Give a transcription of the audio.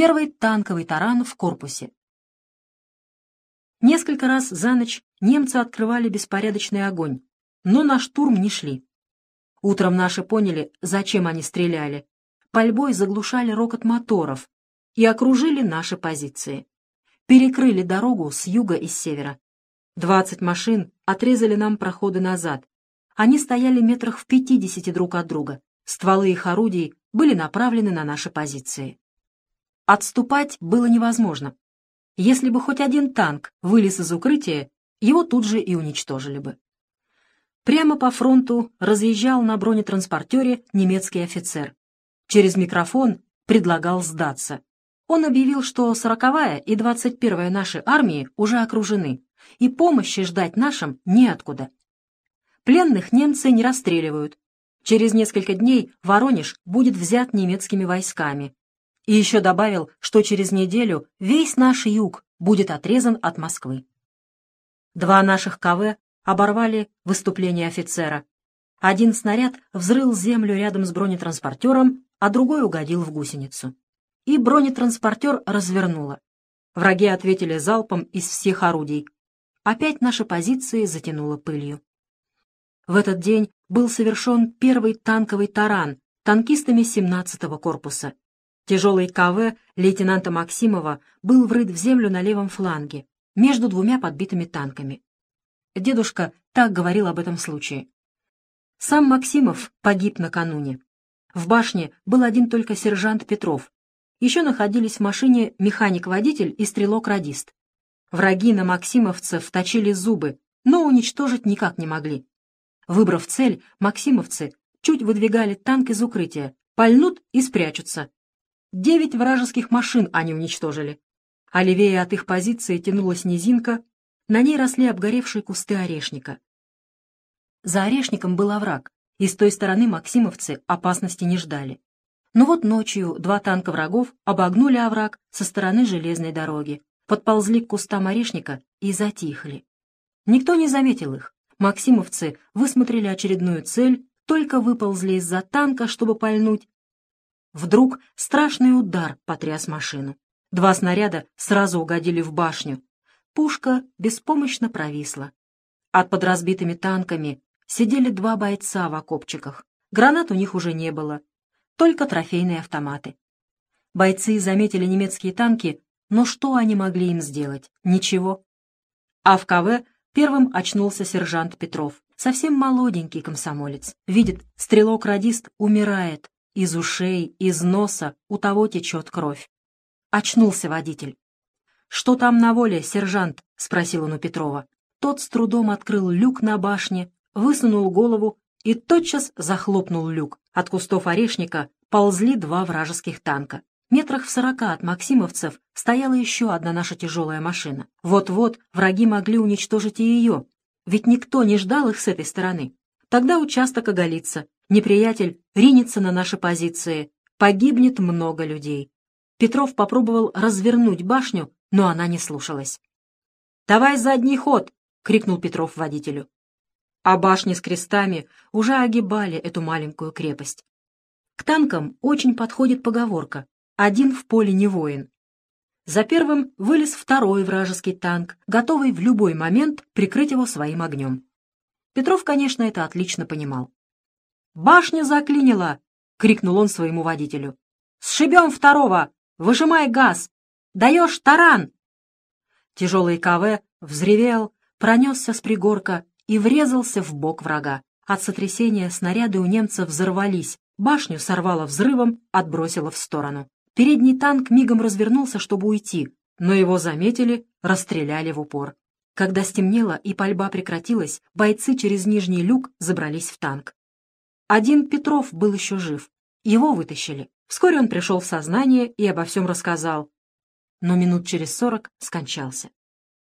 Первый танковый таран в корпусе. Несколько раз за ночь немцы открывали беспорядочный огонь, но на штурм не шли. Утром наши поняли, зачем они стреляли. Пальбой заглушали рокот моторов и окружили наши позиции. Перекрыли дорогу с юга и с севера. Двадцать машин отрезали нам проходы назад. Они стояли метрах в пятидесяти друг от друга. Стволы их орудий были направлены на наши позиции. Отступать было невозможно. Если бы хоть один танк вылез из укрытия, его тут же и уничтожили бы. Прямо по фронту разъезжал на бронетранспортере немецкий офицер. Через микрофон предлагал сдаться. Он объявил, что 40-я и 21-я наши армии уже окружены, и помощи ждать нашим неоткуда. Пленных немцы не расстреливают. Через несколько дней Воронеж будет взят немецкими войсками. И еще добавил, что через неделю весь наш юг будет отрезан от Москвы. Два наших КВ оборвали выступление офицера. Один снаряд взрыл землю рядом с бронетранспортером, а другой угодил в гусеницу. И бронетранспортер развернуло. Враги ответили залпом из всех орудий. Опять наши позиции затянуло пылью. В этот день был совершен первый танковый таран танкистами 17-го корпуса. Тяжелый КВ лейтенанта Максимова был врыт в землю на левом фланге, между двумя подбитыми танками. Дедушка так говорил об этом случае. Сам Максимов погиб накануне. В башне был один только сержант Петров. Еще находились в машине механик-водитель и стрелок-радист. Враги на максимовцев точили зубы, но уничтожить никак не могли. Выбрав цель, максимовцы чуть выдвигали танк из укрытия, пальнут и спрячутся. Девять вражеских машин они уничтожили. А левее от их позиции тянулась низинка, на ней росли обгоревшие кусты орешника. За орешником был овраг, и с той стороны максимовцы опасности не ждали. Но вот ночью два танка врагов обогнули овраг со стороны железной дороги, подползли к кустам орешника и затихли. Никто не заметил их. Максимовцы высмотрели очередную цель, только выползли из-за танка, чтобы пальнуть. Вдруг страшный удар потряс машину. Два снаряда сразу угодили в башню, Пушка беспомощно провисла. От подразбитыми танками сидели два бойца в окопчиках. Гранат у них уже не было, только трофейные автоматы. Бойцы заметили немецкие танки, но что они могли им сделать? Ничего. А в КВ первым очнулся сержант Петров, совсем молоденький комсомолец. Видит, стрелок-радист умирает. Из ушей, из носа у того течет кровь. Очнулся водитель. «Что там на воле, сержант?» — спросил он у Петрова. Тот с трудом открыл люк на башне, высунул голову и тотчас захлопнул люк. От кустов орешника ползли два вражеских танка. Метрах в сорока от максимовцев стояла еще одна наша тяжелая машина. Вот-вот враги могли уничтожить и ее, ведь никто не ждал их с этой стороны. Тогда участок оголится, неприятель ринется на наши позиции, погибнет много людей. Петров попробовал развернуть башню, но она не слушалась. «Давай задний ход!» — крикнул Петров водителю. А башни с крестами уже огибали эту маленькую крепость. К танкам очень подходит поговорка «один в поле не воин». За первым вылез второй вражеский танк, готовый в любой момент прикрыть его своим огнем. Петров, конечно, это отлично понимал. «Башня заклинила!» — крикнул он своему водителю. «Сшибем второго! Выжимай газ! Даешь таран!» Тяжелый КВ взревел, пронесся с пригорка и врезался в бок врага. От сотрясения снаряды у немцев взорвались, башню сорвало взрывом, отбросило в сторону. Передний танк мигом развернулся, чтобы уйти, но его заметили, расстреляли в упор. Когда стемнело и пальба прекратилась, бойцы через нижний люк забрались в танк. Один Петров был еще жив. Его вытащили. Вскоре он пришел в сознание и обо всем рассказал но минут через сорок скончался.